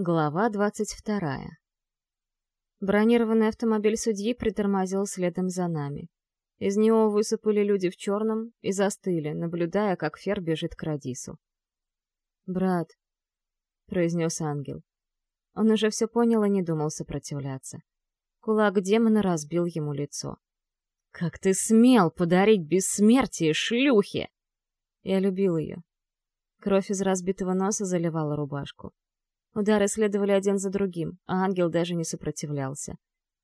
Глава двадцать вторая. Бронированный автомобиль судьи притормозил следом за нами. Из него высыпали люди в черном и застыли, наблюдая, как Фер бежит к Радису. «Брат», — произнес ангел. Он уже все понял и не думал сопротивляться. Кулак демона разбил ему лицо. «Как ты смел подарить бессмертие шлюхе!» Я любил ее. Кровь из разбитого носа заливала рубашку. Удары следовали один за другим, а ангел даже не сопротивлялся.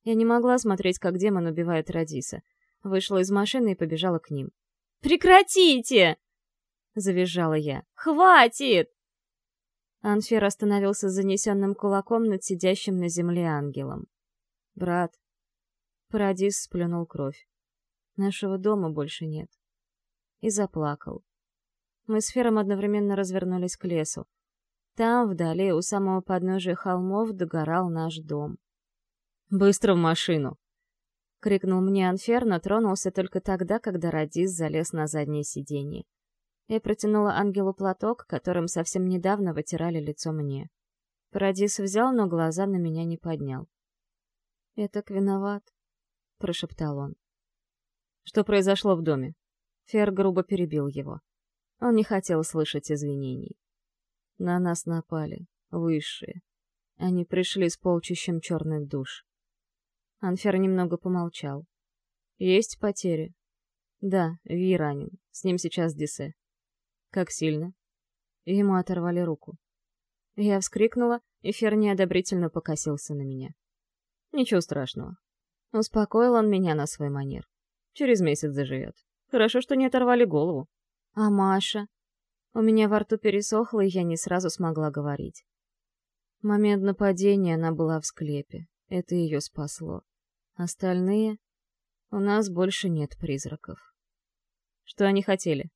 Я не могла смотреть, как демон убивает Радиса. Вышла из машины и побежала к ним. «Прекратите!» — завизжала я. «Хватит!» Анфер остановился с занесенным кулаком над сидящим на земле ангелом. «Брат». Парадис сплюнул кровь. «Нашего дома больше нет». И заплакал. Мы с Фером одновременно развернулись к лесу. Там, вдали, у самого подножия холмов, догорал наш дом. «Быстро в машину!» — крикнул мне Анфер, но тронулся только тогда, когда Радис залез на заднее сиденье. Я протянула ангелу платок, которым совсем недавно вытирали лицо мне. Парадис взял, но глаза на меня не поднял. «Я так виноват», — прошептал он. «Что произошло в доме?» Фер грубо перебил его. Он не хотел слышать извинений. На нас напали. Высшие. Они пришли с полчищем черных душ. Анфер немного помолчал. Есть потери? Да, Ви ранен. С ним сейчас Дисе. Как сильно? Ему оторвали руку. Я вскрикнула, и Фер неодобрительно покосился на меня. Ничего страшного. Успокоил он меня на свой манер. Через месяц заживет. Хорошо, что не оторвали голову. А Маша? У меня во рту пересохло, и я не сразу смогла говорить. В момент нападения она была в склепе. Это ее спасло. Остальные... У нас больше нет призраков. Что они хотели?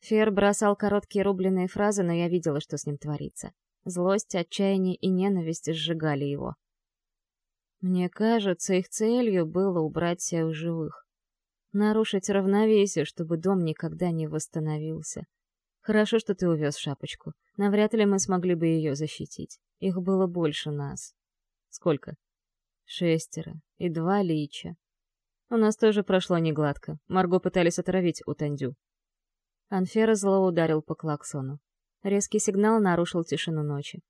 Фер бросал короткие рубленые фразы, но я видела, что с ним творится. Злость, отчаяние и ненависть сжигали его. Мне кажется, их целью было убрать всех живых. Нарушить равновесие, чтобы дом никогда не восстановился. Хорошо, что ты увез шапочку. Навряд ли мы смогли бы ее защитить. Их было больше нас. Сколько? Шестеро. И два лича. У нас тоже прошло негладко. Марго пытались отравить у Тандю. Анфера зло ударил по клаксону. Резкий сигнал нарушил тишину ночи.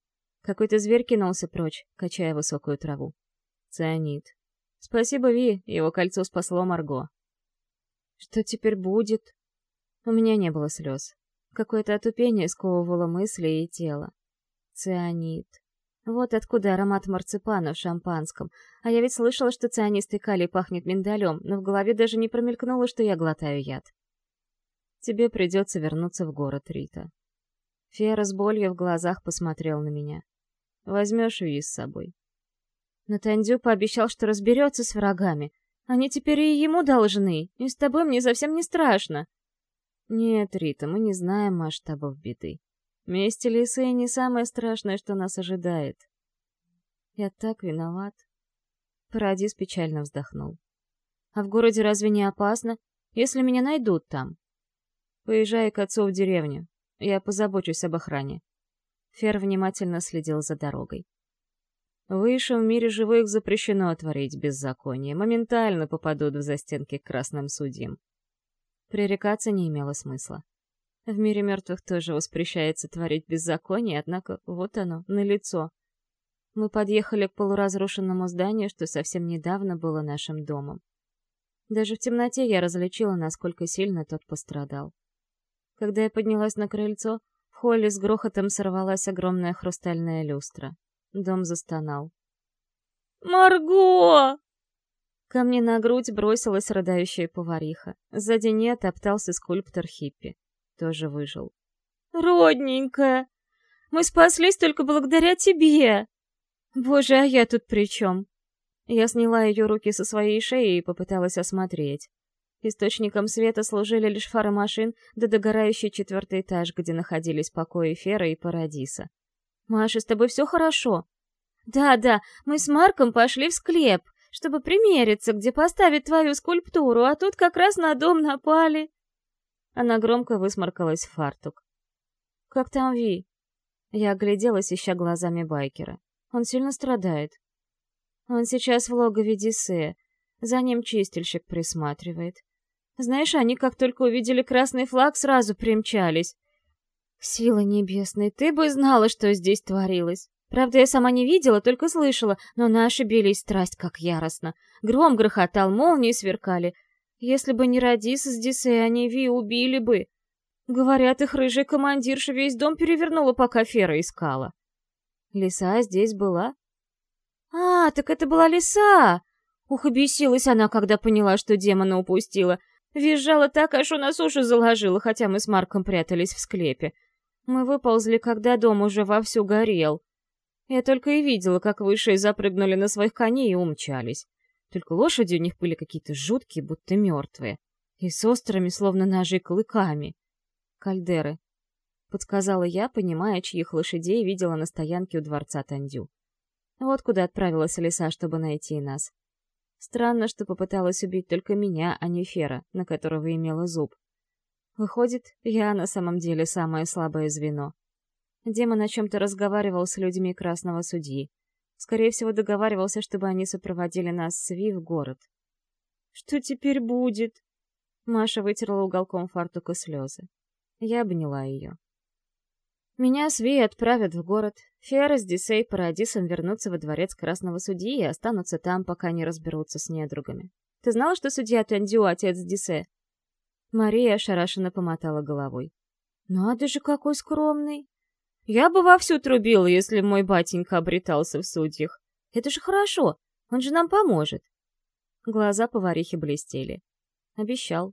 Какой-то зверь кинулся прочь, качая высокую траву. Цианид. Спасибо, Ви, его кольцо спасло Марго. Что теперь будет? У меня не было слез. Какое-то отупение сковывало мысли и тело. Цианид. Вот откуда аромат марципана в шампанском. А я ведь слышала, что цианистый калий пахнет миндалем, но в голове даже не промелькнуло, что я глотаю яд. Тебе придется вернуться в город, Рита. Фера с болью в глазах посмотрел на меня. Возьмешь Уи с собой. Натандю пообещал, что разберется с врагами. Они теперь и ему должны, и с тобой мне совсем не страшно. Нет, Рита, мы не знаем масштабов беды. Месть Лисы не самое страшное, что нас ожидает. Я так виноват. Парадис печально вздохнул. А в городе разве не опасно, если меня найдут там? Поезжай к отцу в деревню. Я позабочусь об охране. Фер внимательно следил за дорогой. Выше в мире живых запрещено творить беззаконие. Моментально попадут в застенки к красным судьям. Пререкаться не имело смысла. В мире мертвых тоже воспрещается творить беззаконие, однако вот оно, налицо. Мы подъехали к полуразрушенному зданию, что совсем недавно было нашим домом. Даже в темноте я различила, насколько сильно тот пострадал. Когда я поднялась на крыльцо, в холле с грохотом сорвалась огромная хрустальная люстра. Дом застонал. «Марго!» Ко мне на грудь бросилась рыдающая повариха. Сзади нее топтался скульптор Хиппи. Тоже выжил. «Родненькая! Мы спаслись только благодаря тебе!» «Боже, а я тут при чем?» Я сняла ее руки со своей шеи и попыталась осмотреть. Источником света служили лишь фары машин да догорающий четвертый этаж, где находились покои Фера и Парадиса. «Маша, с тобой все хорошо?» «Да-да, мы с Марком пошли в склеп чтобы примериться, где поставить твою скульптуру, а тут как раз на дом напали. Она громко высморкалась в фартук. «Как там Ви?» Я огляделась, ища глазами байкера. Он сильно страдает. Он сейчас в логове Дисея. За ним чистильщик присматривает. Знаешь, они как только увидели красный флаг, сразу примчались. Сила небесная, ты бы знала, что здесь творилось. Правда, я сама не видела, только слышала, но наши бились страсть как яростно. Гром грохотал, молнии сверкали. Если бы не Радис с Дисей, они Ви убили бы. Говорят, их рыжая командирша весь дом перевернула, пока Фера искала. Лиса здесь была? А, так это была лиса! Ух, и бесилась она, когда поняла, что демона упустила. Визжала так, аж у нас уши заложила, хотя мы с Марком прятались в склепе. Мы выползли, когда дом уже вовсю горел. Я только и видела, как высшие запрыгнули на своих коней и умчались. Только лошади у них были какие-то жуткие, будто мертвые. И с острыми, словно ножи, клыками. Кальдеры. Подсказала я, понимая, чьих лошадей видела на стоянке у дворца Тандю. Вот куда отправилась лиса, чтобы найти нас. Странно, что попыталась убить только меня, а не Фера, на которого имела зуб. Выходит, я на самом деле самое слабое звено. Демон о чем-то разговаривал с людьми Красного Судьи. Скорее всего, договаривался, чтобы они сопроводили нас с Ви в город. «Что теперь будет?» Маша вытерла уголком фартука слезы. Я обняла ее. Меня с Ви отправят в город. Фера с Дисей Парадисом вернутся во дворец Красного Судьи и останутся там, пока не разберутся с недругами. Ты знала, что судья Тандю — отец Дисе? Мария ошарашенно помотала головой. «Надо же, какой скромный!» Я бы вовсю трубила, если мой батенька обретался в судьях. Это же хорошо, он же нам поможет. Глаза поварихи блестели. Обещал,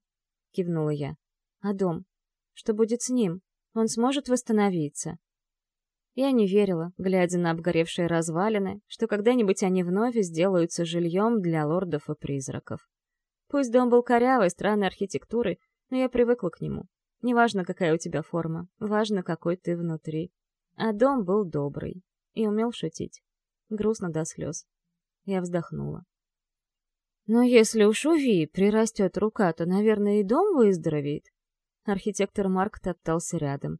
кивнула я. А дом? Что будет с ним? Он сможет восстановиться? Я не верила, глядя на обгоревшие развалины, что когда-нибудь они вновь сделаются жильем для лордов и призраков. Пусть дом был корявой, странной архитектурой, но я привыкла к нему. Неважно, какая у тебя форма, важно, какой ты внутри. А дом был добрый и умел шутить. Грустно до слез. Я вздохнула. Но если у Ви прирастет рука, то, наверное, и дом выздоровеет. Архитектор Марк топтался рядом.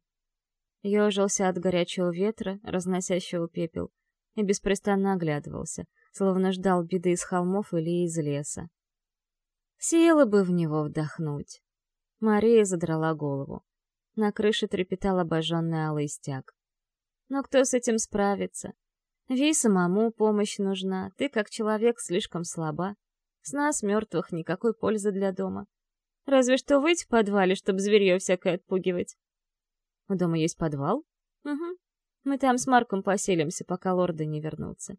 Ежился от горячего ветра, разносящего пепел, и беспрестанно оглядывался, словно ждал беды из холмов или из леса. Силы бы в него вдохнуть. Мария задрала голову. На крыше трепетал обожженный алый стяг. Но кто с этим справится? Ви самому помощь нужна, ты как человек слишком слаба. С нас, мертвых, никакой пользы для дома. Разве что выйти в подвале, чтобы зверье всякое отпугивать. У дома есть подвал? Угу. Мы там с Марком поселимся, пока лорды не вернутся.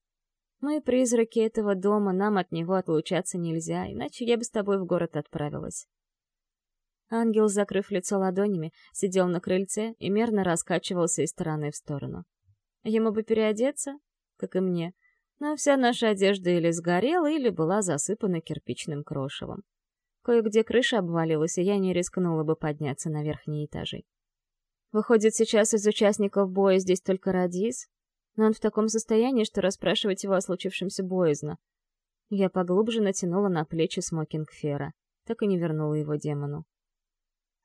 Мы призраки этого дома, нам от него отлучаться нельзя, иначе я бы с тобой в город отправилась. Ангел, закрыв лицо ладонями, сидел на крыльце и мерно раскачивался из стороны в сторону. Ему бы переодеться, как и мне, но вся наша одежда или сгорела, или была засыпана кирпичным крошевом. Кое-где крыша обвалилась, и я не рискнула бы подняться на верхние этажи. Выходит, сейчас из участников боя здесь только Радис, но он в таком состоянии, что расспрашивать его о случившемся боязно. Я поглубже натянула на плечи смокинг Фера, так и не вернула его демону.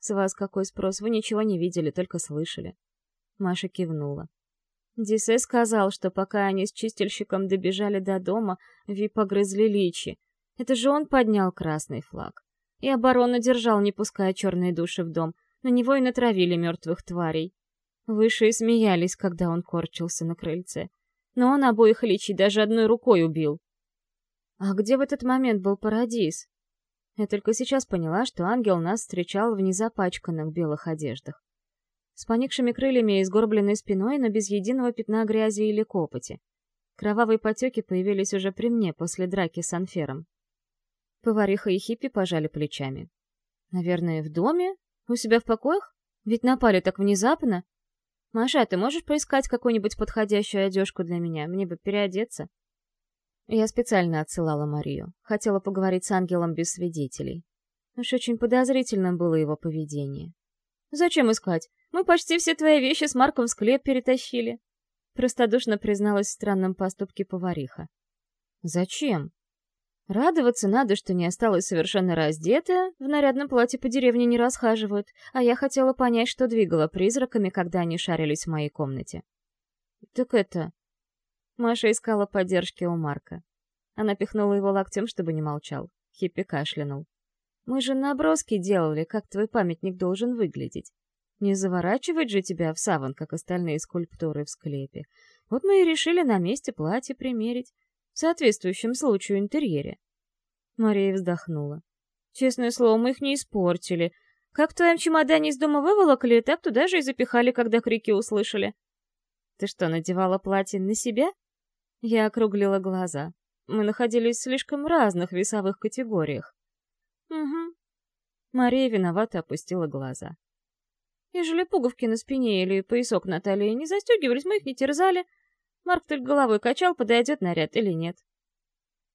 С вас какой спрос? Вы ничего не видели, только слышали. Маша кивнула. Дисе сказал, что пока они с чистильщиком добежали до дома, Ви погрызли личи. Это же он поднял красный флаг. И оборону держал, не пуская черные души в дом. На него и натравили мертвых тварей. Высшие смеялись, когда он корчился на крыльце. Но он обоих личий даже одной рукой убил. А где в этот момент был Парадис? Я только сейчас поняла, что ангел нас встречал в незапачканных белых одеждах. С поникшими крыльями и сгорбленной спиной, но без единого пятна грязи или копоти. Кровавые потеки появились уже при мне после драки с Анфером. Повариха и Хиппи пожали плечами. «Наверное, в доме? У себя в покоях? Ведь напали так внезапно. Маша, ты можешь поискать какую-нибудь подходящую одежку для меня? Мне бы переодеться». Я специально отсылала Марию. Хотела поговорить с ангелом без свидетелей. Уж очень подозрительным было его поведение. «Зачем искать? Мы почти все твои вещи с Марком в склеп перетащили», простодушно призналась в странном поступке повариха. «Зачем?» Радоваться надо, что не осталась совершенно раздетая, в нарядном платье по деревне не расхаживают, а я хотела понять, что двигало призраками, когда они шарились в моей комнате. Так это... Маша искала поддержки у Марка. Она пихнула его локтем, чтобы не молчал. Хиппи кашлянул. «Мы же наброски делали, как твой памятник должен выглядеть. Не заворачивать же тебя в саван, как остальные скульптуры в склепе. Вот мы и решили на месте платье примерить, в соответствующем случаю интерьере». Мария вздохнула. «Честное слово, мы их не испортили. Как в твоем чемодане из дома выволокли, так туда же и запихали, когда крики услышали». «Ты что, надевала платье на себя?» Я округлила глаза. Мы находились в слишком разных весовых категориях. Угу. Мария виновато опустила глаза. Ежели пуговки на спине или поясок на талии не застегивались, мы их не терзали. Марк только головой качал, подойдет наряд или нет.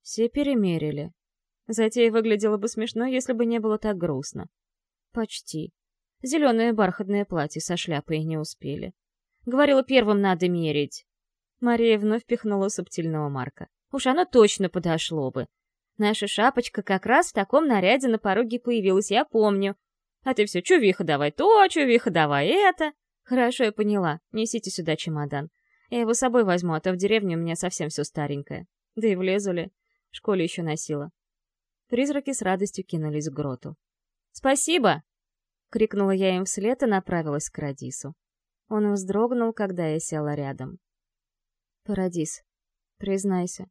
Все перемерили. Затея выглядела бы смешно, если бы не было так грустно. Почти. Зеленое бархатное платье со шляпой не успели. Говорила, первым надо мерить. Мария вновь пихнула субтильного Марка. Уж оно точно подошло бы. Наша шапочка как раз в таком наряде на пороге появилась, я помню. А ты все, чувиха давай то, чувиха давай это. Хорошо, я поняла. Несите сюда чемодан. Я его с собой возьму, а то в деревне у меня совсем все старенькое. Да и влезу ли. В школе еще носила. Призраки с радостью кинулись к гроту. «Спасибо!» — крикнула я им вслед и направилась к Радису. Он вздрогнул, когда я села рядом. «Парадис, признайся,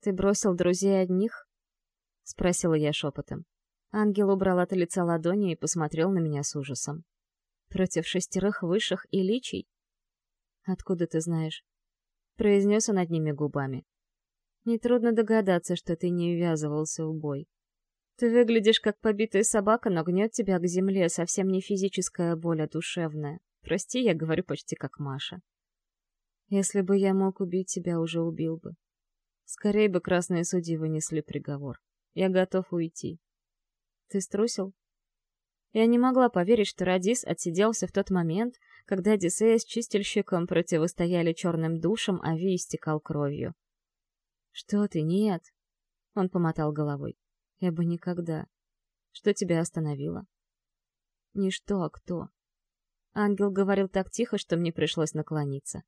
ты бросил друзей одних?» — спросила я шепотом. Ангел убрал от лица ладони и посмотрел на меня с ужасом. «Против шестерых высших и личий?» «Откуда ты знаешь?» — произнес он одними губами. «Нетрудно догадаться, что ты не ввязывался в бой. Ты выглядишь как побитая собака, но гнет тебя к земле, совсем не физическая боль, а душевная. Прости, я говорю почти как Маша. Если бы я мог убить тебя, уже убил бы. Скорее бы красные судьи вынесли приговор. Я готов уйти. Ты струсил? Я не могла поверить, что Радис отсиделся в тот момент, когда Одиссея с чистильщиком противостояли черным душам, а Ви истекал кровью. «Что ты, нет!» Он помотал головой. «Я бы никогда. Что тебя остановило?» «Не что, а кто?» Ангел говорил так тихо, что мне пришлось наклониться.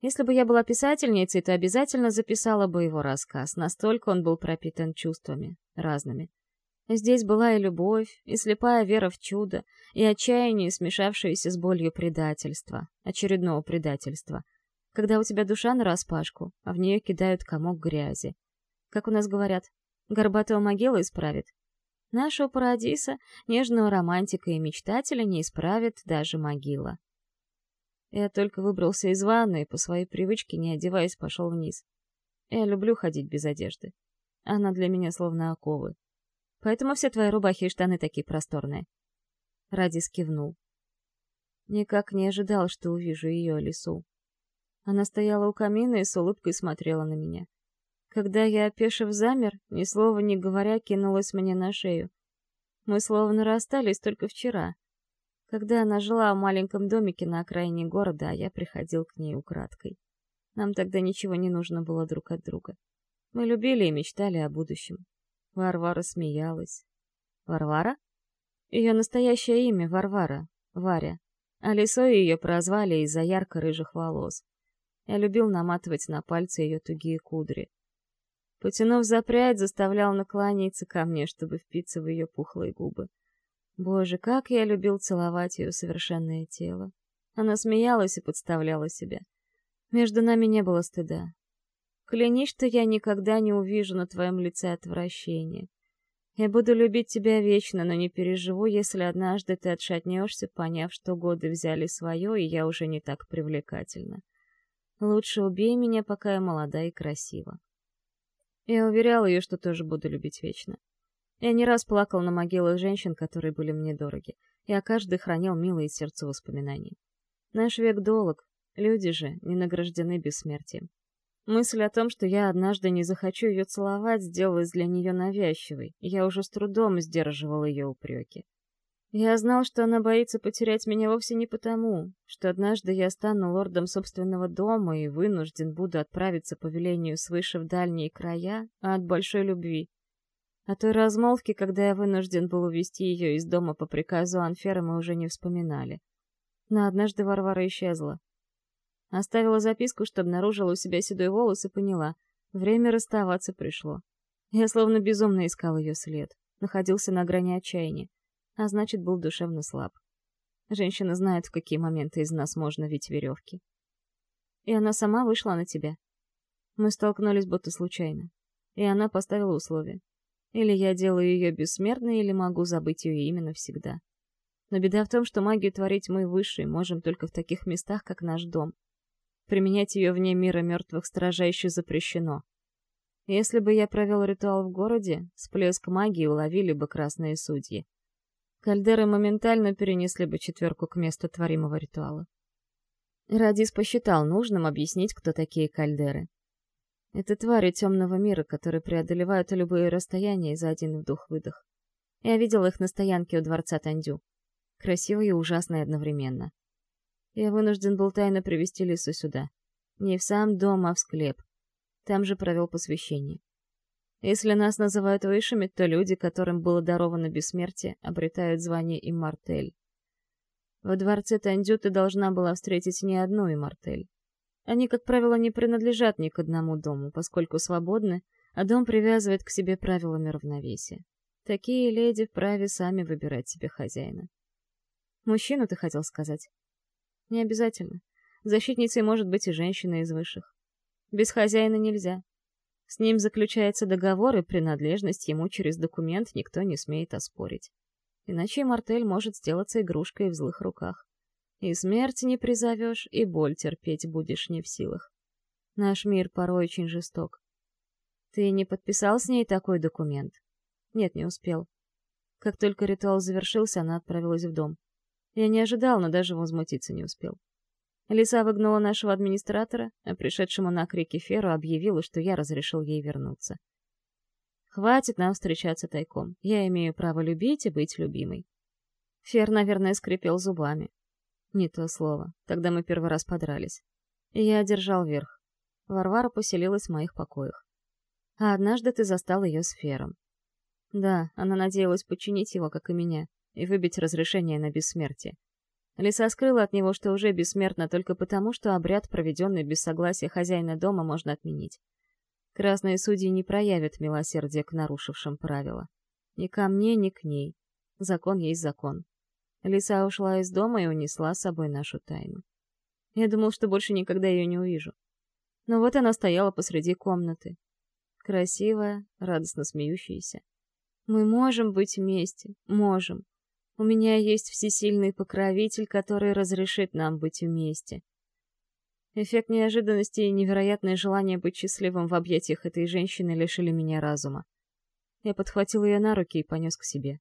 Если бы я была писательницей, то обязательно записала бы его рассказ, настолько он был пропитан чувствами, разными. Здесь была и любовь, и слепая вера в чудо, и отчаяние, смешавшееся с болью предательства, очередного предательства. Когда у тебя душа нараспашку, а в нее кидают комок грязи. Как у нас говорят, горбатого могила исправит. Нашего Парадиса, нежного романтика и мечтателя не исправит даже могила. Я только выбрался из ванны и по своей привычке, не одеваясь, пошел вниз. Я люблю ходить без одежды. Она для меня словно оковы. Поэтому все твои рубахи и штаны такие просторные. Радис кивнул. Никак не ожидал, что увижу ее лесу. Она стояла у камина и с улыбкой смотрела на меня. Когда я, опешив, замер, ни слова не говоря, кинулась мне на шею. Мы словно расстались только вчера когда она жила в маленьком домике на окраине города, а я приходил к ней украдкой. Нам тогда ничего не нужно было друг от друга. Мы любили и мечтали о будущем. Варвара смеялась. Варвара? Ее настоящее имя Варвара, Варя. А лисой ее прозвали из-за ярко-рыжих волос. Я любил наматывать на пальцы ее тугие кудри. Потянув за прядь, заставлял наклониться ко мне, чтобы впиться в ее пухлые губы. Боже, как я любил целовать ее совершенное тело. Она смеялась и подставляла себя. Между нами не было стыда. Клянись, что я никогда не увижу на твоем лице отвращения. Я буду любить тебя вечно, но не переживу, если однажды ты отшатнешься, поняв, что годы взяли свое, и я уже не так привлекательна. Лучше убей меня, пока я молода и красива. Я уверял ее, что тоже буду любить вечно. Я не раз плакал на могилах женщин, которые были мне дороги. Я каждый хранил милые сердцу воспоминания. Наш век долг, люди же не награждены бессмертием. Мысль о том, что я однажды не захочу ее целовать, сделалась для нее навязчивой, и я уже с трудом сдерживал ее упреки. Я знал, что она боится потерять меня вовсе не потому, что однажды я стану лордом собственного дома и вынужден буду отправиться по велению свыше в дальние края, а от большой любви. О той размолвке, когда я вынужден был увезти ее из дома по приказу Анфера, мы уже не вспоминали. Но однажды Варвара исчезла. Оставила записку, что обнаружила у себя седой волос и поняла. Время расставаться пришло. Я словно безумно искал ее след. Находился на грани отчаяния. А значит, был душевно слаб. Женщина знает, в какие моменты из нас можно вить веревки. И она сама вышла на тебя. Мы столкнулись будто случайно. И она поставила условия. Или я делаю ее бессмертной, или могу забыть ее имя навсегда. Но беда в том, что магию творить мы высшие можем только в таких местах, как наш дом. Применять ее вне мира мертвых строжайше запрещено. Если бы я провел ритуал в городе, всплеск магии уловили бы красные судьи. Кальдеры моментально перенесли бы четверку к месту творимого ритуала. Радис посчитал нужным объяснить, кто такие кальдеры. Это твари темного мира, которые преодолевают любые расстояния за один вдох-выдох. Я видел их на стоянке у дворца Тандю. Красивые и ужасные одновременно. Я вынужден был тайно привести Лису сюда. Не в сам дом, а в склеп. Там же провел посвящение. Если нас называют высшими, то люди, которым было даровано бессмертие, обретают звание иммортель. Во дворце Тандю ты должна была встретить не одну иммортель. Они, как правило, не принадлежат ни к одному дому, поскольку свободны, а дом привязывает к себе правилами равновесия. Такие леди вправе сами выбирать себе хозяина. Мужчину ты хотел сказать? Не обязательно. Защитницей может быть и женщина из высших. Без хозяина нельзя. С ним заключается договор, и принадлежность ему через документ никто не смеет оспорить. Иначе Мартель может сделаться игрушкой в злых руках. И смерть не призовешь, и боль терпеть будешь не в силах. Наш мир порой очень жесток. Ты не подписал с ней такой документ? Нет, не успел. Как только ритуал завершился, она отправилась в дом. Я не ожидал, но даже возмутиться не успел. Лиса выгнала нашего администратора, а пришедшему на крики Феру объявила, что я разрешил ей вернуться. Хватит нам встречаться тайком. Я имею право любить и быть любимой. Фер, наверное, скрипел зубами. Не то слово. Тогда мы первый раз подрались. Я одержал верх. Варвара поселилась в моих покоях. А однажды ты застал ее с Фером. Да, она надеялась подчинить его, как и меня, и выбить разрешение на бессмертие. Лиса скрыла от него, что уже бессмертна только потому, что обряд, проведенный без согласия хозяина дома, можно отменить. Красные судьи не проявят милосердия к нарушившим правила. Ни ко мне, ни к ней. Закон есть закон. Лиса ушла из дома и унесла с собой нашу тайну. Я думал, что больше никогда ее не увижу. Но вот она стояла посреди комнаты. Красивая, радостно смеющаяся. Мы можем быть вместе, можем. У меня есть всесильный покровитель, который разрешит нам быть вместе. Эффект неожиданности и невероятное желание быть счастливым в объятиях этой женщины лишили меня разума. Я подхватил ее на руки и понес к себе.